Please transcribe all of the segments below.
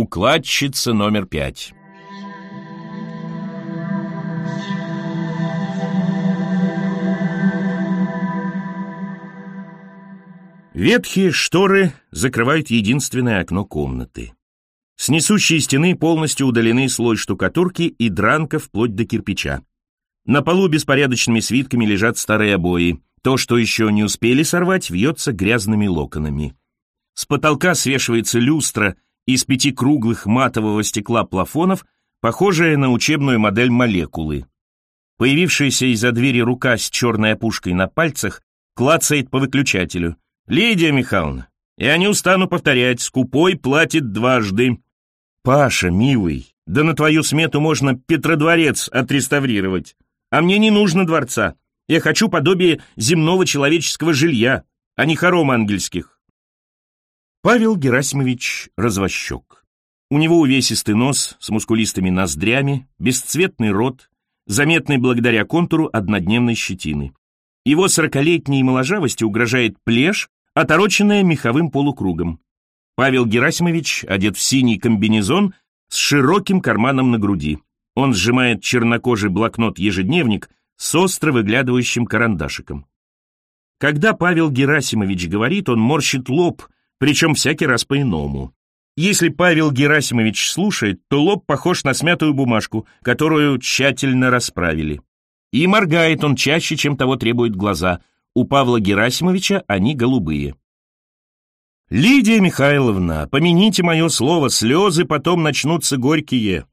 Укладчица номер пять. Ветхие шторы закрывают единственное окно комнаты. С несущей стены полностью удалены слой штукатурки и дранка вплоть до кирпича. На полу беспорядочными свитками лежат старые обои. То, что еще не успели сорвать, вьется грязными локонами. С потолка свешивается люстра из пяти круглых матового стекла плафонов, похожая на учебную модель молекулы. Появившаяся из-за двери рука с черной опушкой на пальцах клацает по выключателю. «Лидия Михайловна, я не устану повторять, скупой платит дважды». «Паша, милый, да на твою смету можно Петродворец отреставрировать. А мне не нужно дворца. Я хочу подобие земного человеческого жилья, а не хором ангельских». Павел Герасимович развощек. У него увесистый нос с мускулистыми ноздрями, бесцветный рот, заметный благодаря контуру однодневной щетины. Его сорокалетней моложавости угрожает плешь, отороченная меховым полукругом. Павел Герасимович одет в синий комбинезон с широким карманом на груди. Он сжимает чернокожий блокнот-ежедневник с остро выглядывающим карандашиком. Когда Павел Герасимович говорит, он морщит лоб, причем всякий раз по-иному. Если Павел Герасимович слушает, то лоб похож на смятую бумажку, которую тщательно расправили. И моргает он чаще, чем того требуют глаза. У Павла Герасимовича они голубые. «Лидия Михайловна, помяните мое слово, слезы потом начнутся горькие.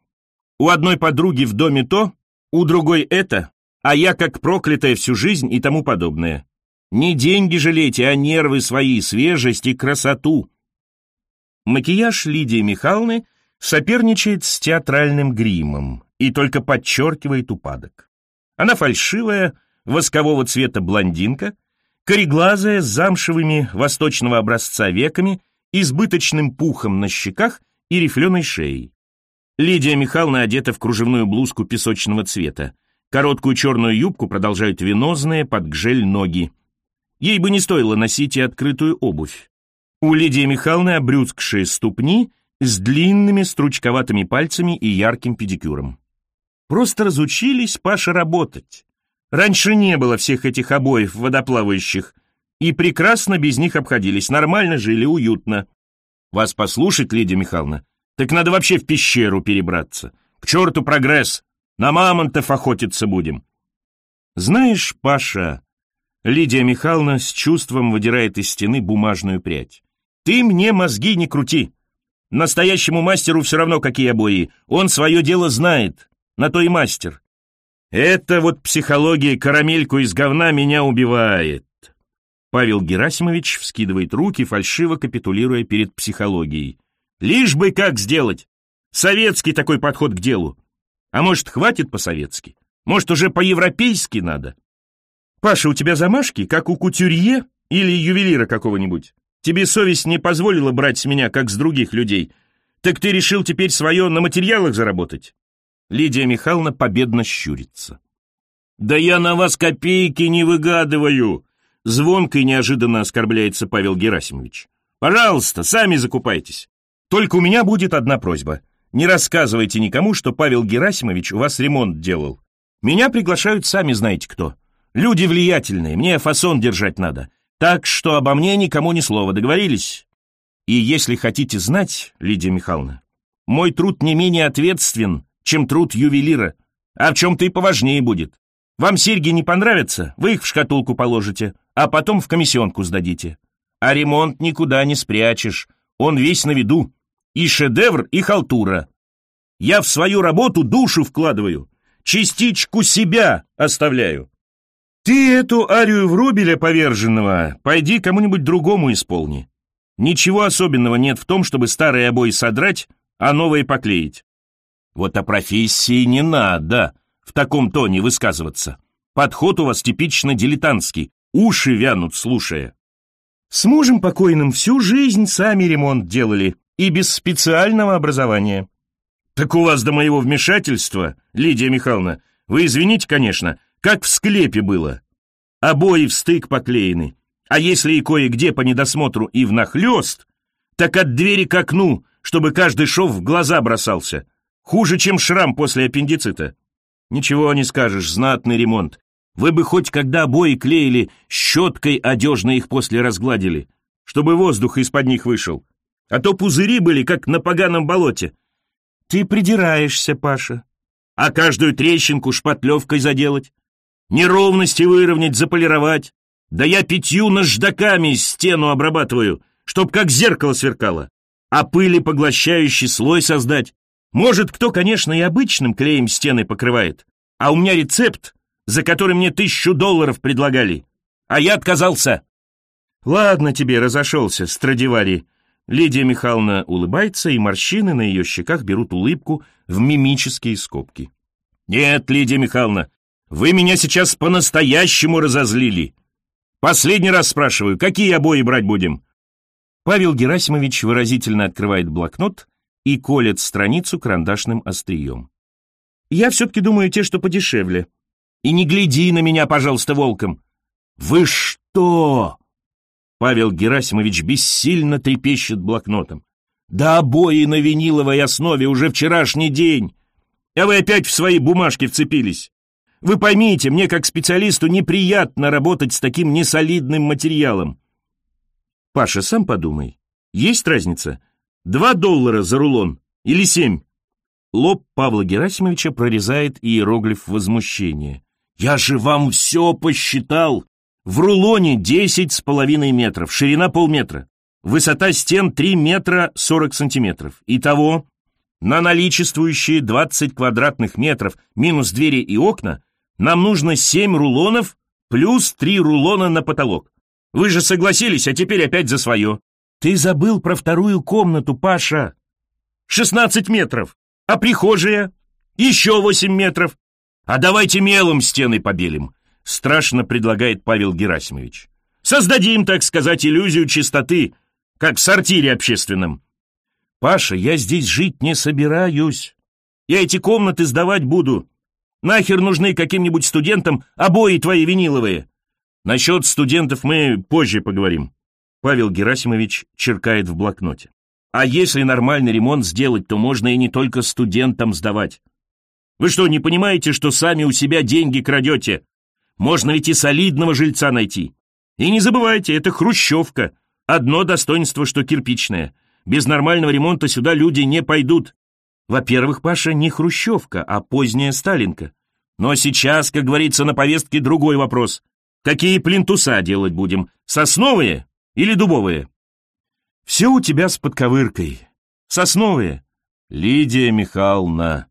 У одной подруги в доме то, у другой это, а я как проклятая всю жизнь и тому подобное. Не деньги жалейте, а нервы свои, свежесть и красоту». Макияж Лидии Михайловны соперничает с театральным гримом и только подчеркивает упадок. Она фальшивая, воскового цвета блондинка, кореглазая с замшевыми восточного образца веками, избыточным пухом на щеках и рифленой шеей. Лидия Михайловна одета в кружевную блузку песочного цвета. Короткую черную юбку продолжают венозные под гжель ноги. Ей бы не стоило носить и открытую обувь. У Лидии Михайловны обрюзгшие ступни с длинными стручковатыми пальцами и ярким педикюром. Просто разучились Паша работать. Раньше не было всех этих обоев водоплавающих, и прекрасно без них обходились, нормально жили, уютно. Вас послушать, Лидия Михайловна, так надо вообще в пещеру перебраться. К черту прогресс, на мамонтов охотиться будем. Знаешь, Паша, Лидия Михайловна с чувством выдирает из стены бумажную прядь. Ты мне мозги не крути. Настоящему мастеру все равно, какие обои. Он свое дело знает. На то и мастер. Это вот психология карамельку из говна меня убивает. Павел Герасимович вскидывает руки, фальшиво капитулируя перед психологией. Лишь бы как сделать. Советский такой подход к делу. А может, хватит по-советски? Может, уже по-европейски надо? Паша, у тебя замашки, как у кутюрье или ювелира какого-нибудь? Тебе совесть не позволила брать с меня, как с других людей. Так ты решил теперь свое на материалах заработать? Лидия Михайловна победно щурится. «Да я на вас копейки не выгадываю!» Звонко и неожиданно оскорбляется Павел Герасимович. «Пожалуйста, сами закупайтесь. Только у меня будет одна просьба. Не рассказывайте никому, что Павел Герасимович у вас ремонт делал. Меня приглашают сами знаете кто. Люди влиятельные, мне фасон держать надо. Так что обо мне никому ни слова, договорились? И если хотите знать, Лидия Михайловна, мой труд не менее ответственен, чем труд ювелира, а в чем-то и поважнее будет. Вам серьги не понравятся, вы их в шкатулку положите, а потом в комиссионку сдадите. А ремонт никуда не спрячешь, он весь на виду. И шедевр, и халтура. Я в свою работу душу вкладываю, частичку себя оставляю. Ты эту арию Врубеля поверженного пойди кому-нибудь другому исполни. Ничего особенного нет в том, чтобы старые обои содрать, а новые поклеить. Вот о профессии не надо в таком тоне высказываться. Подход у вас типично дилетантский, уши вянут, слушая. С мужем покойным всю жизнь сами ремонт делали и без специального образования. Так у вас до моего вмешательства, Лидия Михайловна, вы извините, конечно, как в склепе было. Обои в стык поклеены, а если и кое-где по недосмотру и внахлёст, так от двери к окну чтобы каждый шов в глаза бросался. Хуже, чем шрам после аппендицита. Ничего не скажешь, знатный ремонт. Вы бы хоть когда обои клеили, щеткой одежно их после разгладили, чтобы воздух из-под них вышел. А то пузыри были, как на поганом болоте. Ты придираешься, Паша. А каждую трещинку шпатлевкой заделать? Неровности выровнять, заполировать? Да я пятью наждаками стену обрабатываю, чтоб как зеркало сверкало. А пыли поглощающий слой создать. Может, кто, конечно, и обычным клеем стены покрывает. А у меня рецепт, за который мне тысячу долларов предлагали. А я отказался. Ладно тебе, разошелся, Страдивари. Лидия Михайловна улыбается, и морщины на ее щеках берут улыбку в мимические скобки. Нет, Лидия Михайловна, вы меня сейчас по-настоящему разозлили. Последний раз спрашиваю, какие обои брать будем? Павел Герасимович выразительно открывает блокнот и колет страницу карандашным острием. «Я все-таки думаю те, что подешевле. И не гляди на меня, пожалуйста, волком!» «Вы что?» Павел Герасимович бессильно трепещет блокнотом. «Да обои на виниловой основе уже вчерашний день! А вы опять в свои бумажки вцепились! Вы поймите, мне как специалисту неприятно работать с таким несолидным материалом!» «Паша, сам подумай. Есть разница? Два доллара за рулон или семь?» Лоб Павла Герасимовича прорезает иероглиф возмущения. «Я же вам все посчитал! В рулоне десять с половиной метров, ширина полметра, высота стен три метра сорок сантиметров. Итого, на наличествующие двадцать квадратных метров минус двери и окна нам нужно семь рулонов плюс три рулона на потолок. Вы же согласились, а теперь опять за свое. Ты забыл про вторую комнату, Паша. Шестнадцать метров. А прихожая? Еще восемь метров. А давайте мелом стены побелим, страшно предлагает Павел Герасимович. Создадим, так сказать, иллюзию чистоты, как в сортире общественном. Паша, я здесь жить не собираюсь. Я эти комнаты сдавать буду. Нахер нужны каким-нибудь студентам обои твои виниловые? Насчет студентов мы позже поговорим. Павел Герасимович черкает в блокноте. А если нормальный ремонт сделать, то можно и не только студентам сдавать. Вы что, не понимаете, что сами у себя деньги крадете? Можно ведь и солидного жильца найти. И не забывайте, это хрущевка. Одно достоинство, что кирпичное. Без нормального ремонта сюда люди не пойдут. Во-первых, Паша, не хрущевка, а поздняя сталинка. Но сейчас, как говорится, на повестке другой вопрос. Какие плинтуса делать будем? Сосновые или дубовые? Все у тебя с подковыркой. Сосновые. Лидия Михайловна.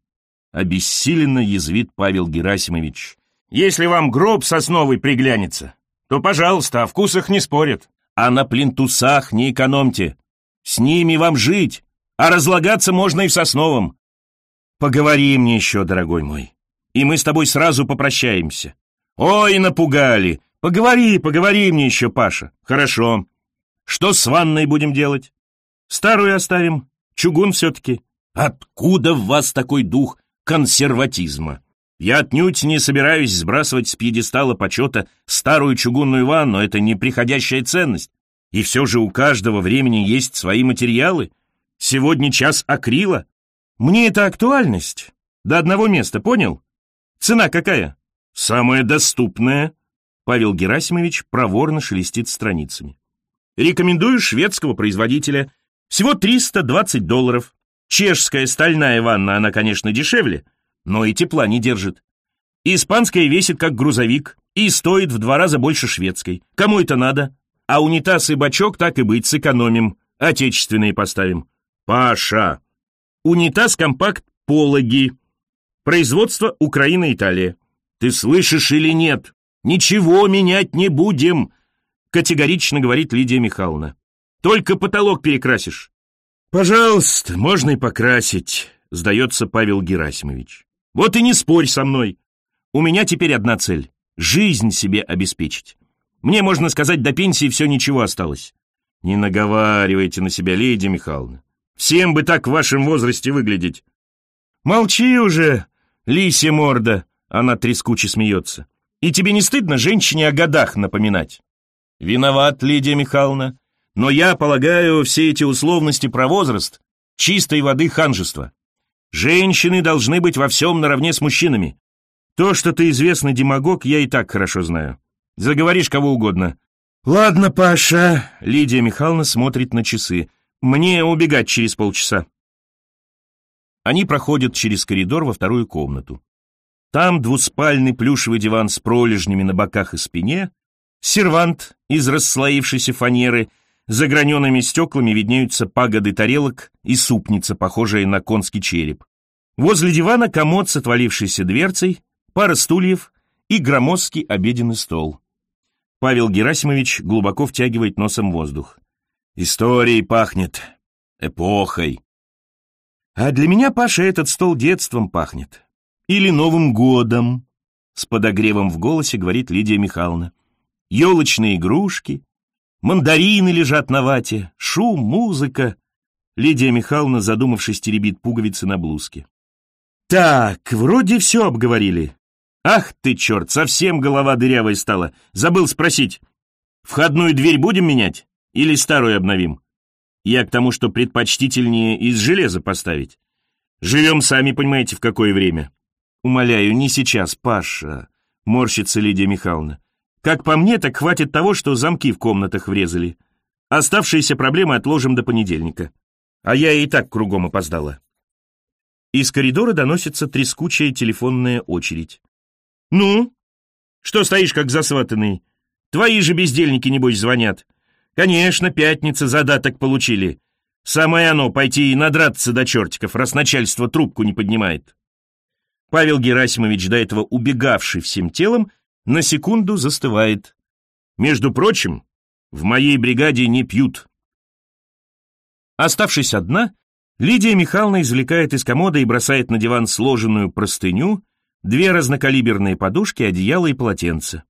Обессиленно язвит Павел Герасимович. Если вам гроб сосновый приглянется, то, пожалуйста, о вкусах не спорят. А на плинтусах не экономьте. С ними вам жить, а разлагаться можно и в сосновом. Поговори мне еще, дорогой мой, и мы с тобой сразу попрощаемся. Ой, напугали, Поговори, поговори мне еще, Паша. Хорошо. Что с ванной будем делать? Старую оставим. Чугун все-таки. Откуда в вас такой дух консерватизма? Я отнюдь не собираюсь сбрасывать с пьедестала почета старую чугунную ванну, это неприходящая ценность. И все же у каждого времени есть свои материалы. Сегодня час акрила. Мне это актуальность. До одного места, понял? Цена какая? Самая доступная. Павел Герасимович проворно шелестит страницами. Рекомендую шведского производителя. Всего 320 долларов. Чешская стальная ванна, она, конечно, дешевле, но и тепла не держит. Испанская весит как грузовик и стоит в два раза больше шведской. Кому это надо? А унитаз и бачок так и быть сэкономим. Отечественные поставим. Паша. Унитаз компакт пологи. Производство Украина-Италия. Ты слышишь или нет? «Ничего менять не будем», — категорично говорит Лидия Михайловна. «Только потолок перекрасишь». «Пожалуйста, можно и покрасить», — сдается Павел Герасимович. «Вот и не спорь со мной. У меня теперь одна цель — жизнь себе обеспечить. Мне, можно сказать, до пенсии все ничего осталось. Не наговаривайте на себя, Лидия Михайловна. Всем бы так в вашем возрасте выглядеть. Молчи уже, лисья морда, она трескуче смеется. И тебе не стыдно женщине о годах напоминать? Виноват, Лидия Михайловна. Но я полагаю, все эти условности про возраст чистой воды ханжество. Женщины должны быть во всем наравне с мужчинами. То, что ты известный демагог, я и так хорошо знаю. Заговоришь кого угодно. Ладно, Паша. Лидия Михайловна смотрит на часы. Мне убегать через полчаса. Они проходят через коридор во вторую комнату. Там двуспальный плюшевый диван с пролежнями на боках и спине, сервант из расслоившейся фанеры, за гранеными стеклами виднеются пагоды тарелок и супница, похожая на конский череп. Возле дивана комод с отвалившейся дверцей, пара стульев и громоздкий обеденный стол. Павел Герасимович глубоко втягивает носом воздух. Историей пахнет, эпохой. А для меня, Паша, этот стол детством пахнет. Или Новым годом, с подогревом в голосе говорит Лидия Михайловна. Елочные игрушки, мандарины лежат на вате, шум, музыка. Лидия Михайловна, задумавшись, теребит пуговицы на блузке. Так, вроде все обговорили. Ах ты, черт, совсем голова дырявая стала. Забыл спросить. Входную дверь будем менять? Или старую обновим? Я к тому, что предпочтительнее из железа поставить. Живем сами, понимаете, в какое время. Умоляю, не сейчас, Паша, морщится Лидия Михайловна. Как по мне, так хватит того, что замки в комнатах врезали. Оставшиеся проблемы отложим до понедельника. А я и так кругом опоздала. Из коридора доносится трескучая телефонная очередь. «Ну? Что стоишь, как засватанный? Твои же бездельники, небось, звонят. Конечно, пятница задаток получили. Самое оно пойти и надраться до чертиков, раз начальство трубку не поднимает». Павел Герасимович, до этого убегавший всем телом, на секунду застывает. Между прочим, в моей бригаде не пьют. Оставшись одна, Лидия Михайловна извлекает из комода и бросает на диван сложенную простыню, две разнокалиберные подушки, одеяло и полотенце.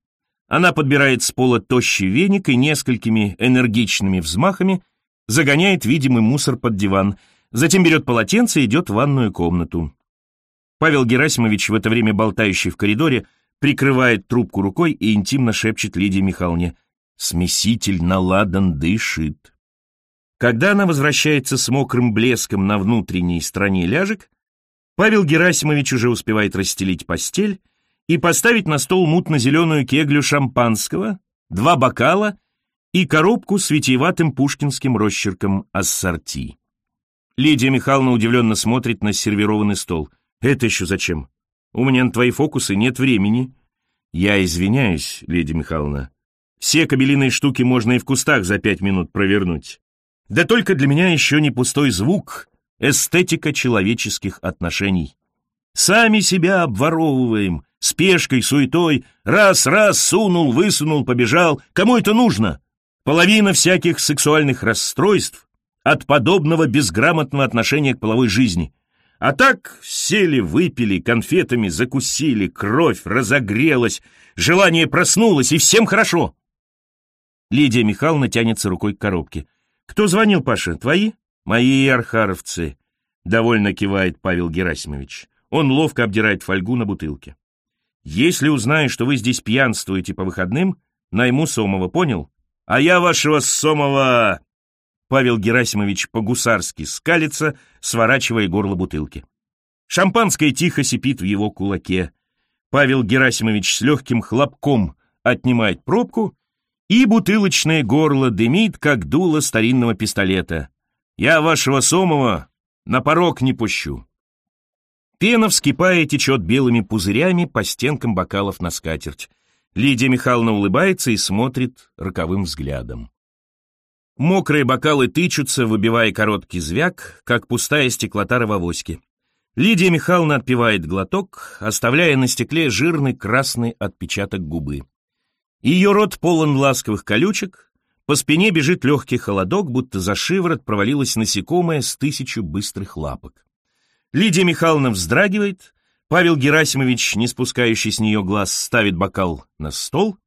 Она подбирает с пола тощий веник и несколькими энергичными взмахами загоняет видимый мусор под диван, затем берет полотенце и идет в ванную комнату. Павел Герасимович, в это время болтающий в коридоре, прикрывает трубку рукой и интимно шепчет Лидии Михайловне «Смеситель наладан дышит». Когда она возвращается с мокрым блеском на внутренней стороне ляжек, Павел Герасимович уже успевает расстелить постель и поставить на стол мутно-зеленую кеглю шампанского, два бокала и коробку с витиеватым пушкинским росчерком ассорти. Лидия Михайловна удивленно смотрит на сервированный стол. «Это еще зачем? У меня на твои фокусы нет времени». «Я извиняюсь, Лидия Михайловна. Все кабелиные штуки можно и в кустах за пять минут провернуть. Да только для меня еще не пустой звук, эстетика человеческих отношений. Сами себя обворовываем, спешкой, суетой, раз-раз сунул, высунул, побежал. Кому это нужно? Половина всяких сексуальных расстройств от подобного безграмотного отношения к половой жизни. А так сели, выпили, конфетами закусили, кровь разогрелась, желание проснулось, и всем хорошо. Лидия Михайловна тянется рукой к коробке. «Кто звонил, Паша? Твои?» «Мои архаровцы», — довольно кивает Павел Герасимович. Он ловко обдирает фольгу на бутылке. «Если узнаю, что вы здесь пьянствуете по выходным, найму Сомова, понял? А я вашего Сомова...» Павел Герасимович по-гусарски скалится, сворачивая горло бутылки. Шампанское тихо сипит в его кулаке. Павел Герасимович с легким хлопком отнимает пробку, и бутылочное горло дымит, как дуло старинного пистолета. Я вашего Сомова на порог не пущу. Пена, вскипая, течет белыми пузырями по стенкам бокалов на скатерть. Лидия Михайловна улыбается и смотрит роковым взглядом. Мокрые бокалы тычутся, выбивая короткий звяк, как пустая стеклотара в авоське. Лидия Михайловна отпивает глоток, оставляя на стекле жирный красный отпечаток губы. Ее рот полон ласковых колючек, по спине бежит легкий холодок, будто за шиворот провалилась насекомое с тысячу быстрых лапок. Лидия Михайловна вздрагивает, Павел Герасимович, не спускающий с нее глаз, ставит бокал на стол,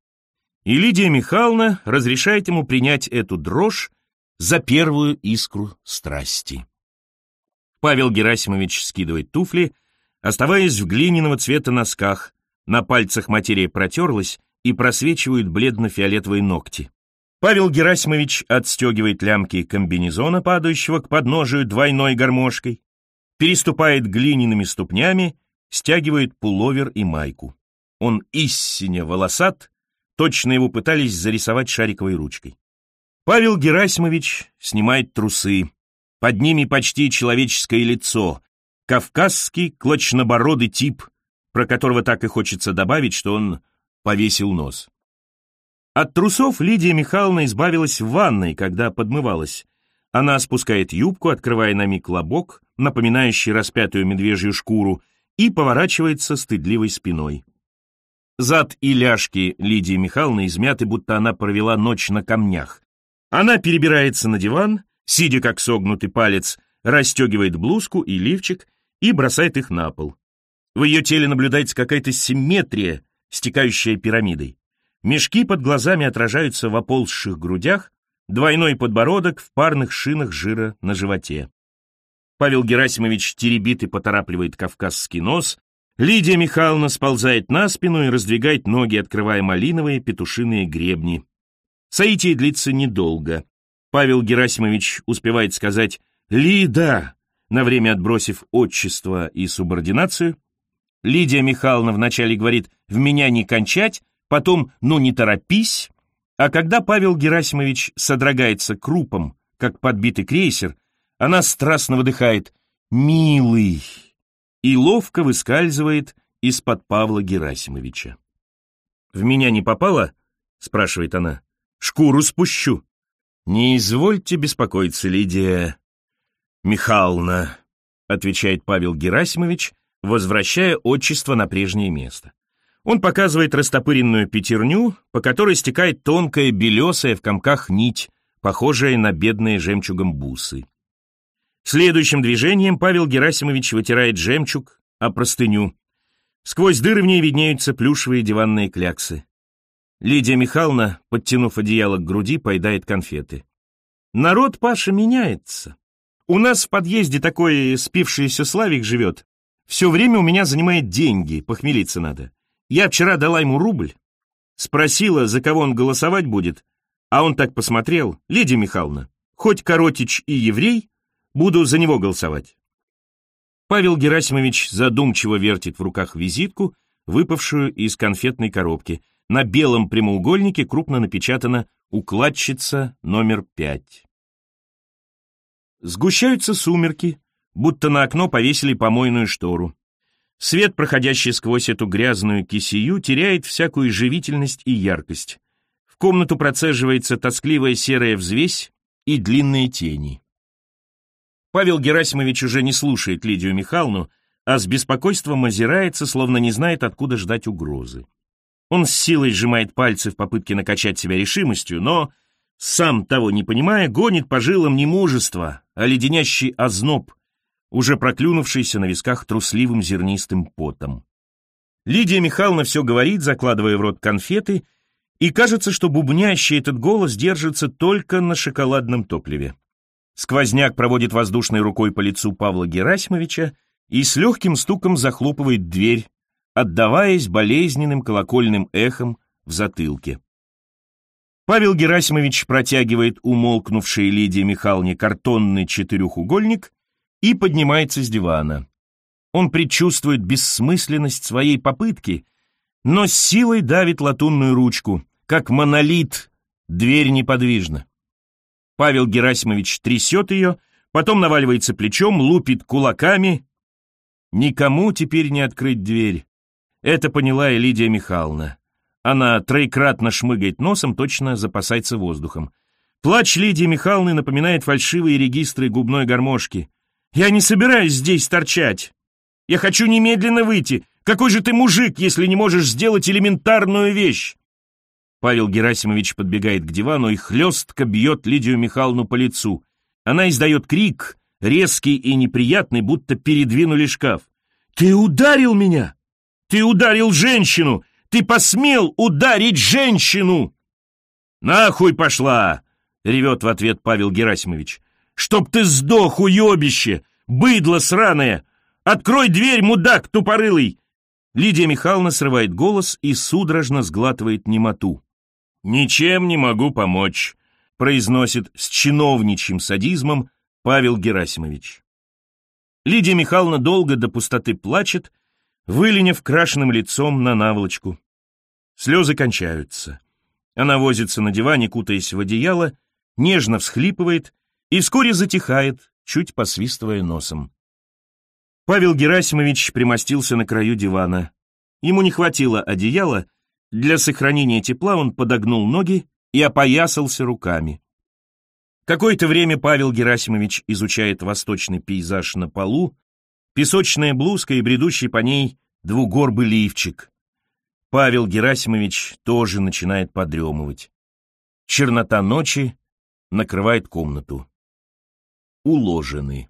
и Лидия Михайловна разрешает ему принять эту дрожь за первую искру страсти. Павел Герасимович скидывает туфли, оставаясь в глиняного цвета носках, на пальцах материя протерлась и просвечивают бледно-фиолетовые ногти. Павел Герасимович отстегивает лямки комбинезона, падающего к подножию двойной гармошкой, переступает глиняными ступнями, стягивает пуловер и майку. Он истинно волосат, точно его пытались зарисовать шариковой ручкой. Павел Герасимович снимает трусы. Под ними почти человеческое лицо, кавказский клочнобородый тип, про которого так и хочется добавить, что он повесил нос. От трусов Лидия Михайловна избавилась в ванной, когда подмывалась. Она спускает юбку, открывая на миг лобок, напоминающий распятую медвежью шкуру, и поворачивается стыдливой спиной. Зад и ляжки Лидии Михайловны измяты, будто она провела ночь на камнях. Она перебирается на диван, сидя как согнутый палец, расстегивает блузку и лифчик и бросает их на пол. В ее теле наблюдается какая-то симметрия, стекающая пирамидой. Мешки под глазами отражаются в оползших грудях, двойной подбородок в парных шинах жира на животе. Павел Герасимович теребит и поторапливает кавказский нос, Лидия Михайловна сползает на спину и раздвигает ноги, открывая малиновые петушиные гребни. Соитие длится недолго. Павел Герасимович успевает сказать «Лида», на время отбросив отчество и субординацию. Лидия Михайловна вначале говорит «в меня не кончать», потом «ну не торопись», а когда Павел Герасимович содрогается крупом, как подбитый крейсер, она страстно выдыхает «милый» и ловко выскальзывает из-под Павла Герасимовича. «В меня не попало?» — спрашивает она. «Шкуру спущу». «Не извольте беспокоиться, Лидия Михайловна», — отвечает Павел Герасимович, возвращая отчество на прежнее место. Он показывает растопыренную пятерню, по которой стекает тонкая белесая в комках нить, похожая на бедные жемчугом бусы. Следующим движением Павел Герасимович вытирает жемчуг о простыню. Сквозь дыры в ней виднеются плюшевые диванные кляксы. Лидия Михайловна, подтянув одеяло к груди, поедает конфеты. Народ, Паша, меняется. У нас в подъезде такой спившийся Славик живет. Все время у меня занимает деньги, похмелиться надо. Я вчера дала ему рубль, спросила, за кого он голосовать будет, а он так посмотрел, Лидия Михайловна, хоть Коротич и еврей, буду за него голосовать. Павел Герасимович задумчиво вертит в руках визитку, выпавшую из конфетной коробки. На белом прямоугольнике крупно напечатано «Укладчица номер пять». Сгущаются сумерки, будто на окно повесили помойную штору. Свет, проходящий сквозь эту грязную кисею, теряет всякую живительность и яркость. В комнату процеживается тоскливая серая взвесь и длинные тени. Павел Герасимович уже не слушает Лидию Михайловну, а с беспокойством озирается, словно не знает, откуда ждать угрозы. Он с силой сжимает пальцы в попытке накачать себя решимостью, но, сам того не понимая, гонит по жилам не мужество, а леденящий озноб, уже проклюнувшийся на висках трусливым зернистым потом. Лидия Михайловна все говорит, закладывая в рот конфеты, и кажется, что бубнящий этот голос держится только на шоколадном топливе. Сквозняк проводит воздушной рукой по лицу Павла Герасимовича и с легким стуком захлопывает дверь, отдаваясь болезненным колокольным эхом в затылке. Павел Герасимович протягивает умолкнувшей Лидии Михайловне картонный четырехугольник и поднимается с дивана. Он предчувствует бессмысленность своей попытки, но с силой давит латунную ручку, как монолит, дверь неподвижна. Павел Герасимович трясет ее, потом наваливается плечом, лупит кулаками. Никому теперь не открыть дверь. Это поняла и Лидия Михайловна. Она троекратно шмыгает носом, точно запасается воздухом. Плач Лидии Михайловны напоминает фальшивые регистры губной гармошки. Я не собираюсь здесь торчать. Я хочу немедленно выйти. Какой же ты мужик, если не можешь сделать элементарную вещь?» Павел Герасимович подбегает к дивану и хлестко бьет Лидию Михайловну по лицу. Она издает крик, резкий и неприятный, будто передвинули шкаф. «Ты ударил меня! Ты ударил женщину! Ты посмел ударить женщину!» «Нахуй пошла!» — ревет в ответ Павел Герасимович. Чтоб ты сдох, уебище! Быдло сраное! Открой дверь, мудак тупорылый!» Лидия Михайловна срывает голос и судорожно сглатывает немоту. «Ничем не могу помочь», — произносит с чиновничьим садизмом Павел Герасимович. Лидия Михайловна долго до пустоты плачет, выленив крашенным лицом на наволочку. Слезы кончаются. Она возится на диване, кутаясь в одеяло, нежно всхлипывает и вскоре затихает, чуть посвистывая носом. Павел Герасимович примостился на краю дивана. Ему не хватило одеяла, для сохранения тепла он подогнул ноги и опоясался руками. Какое-то время Павел Герасимович изучает восточный пейзаж на полу, песочная блузка и бредущий по ней двугорбый лифчик. Павел Герасимович тоже начинает подремывать. Чернота ночи накрывает комнату. Уложены.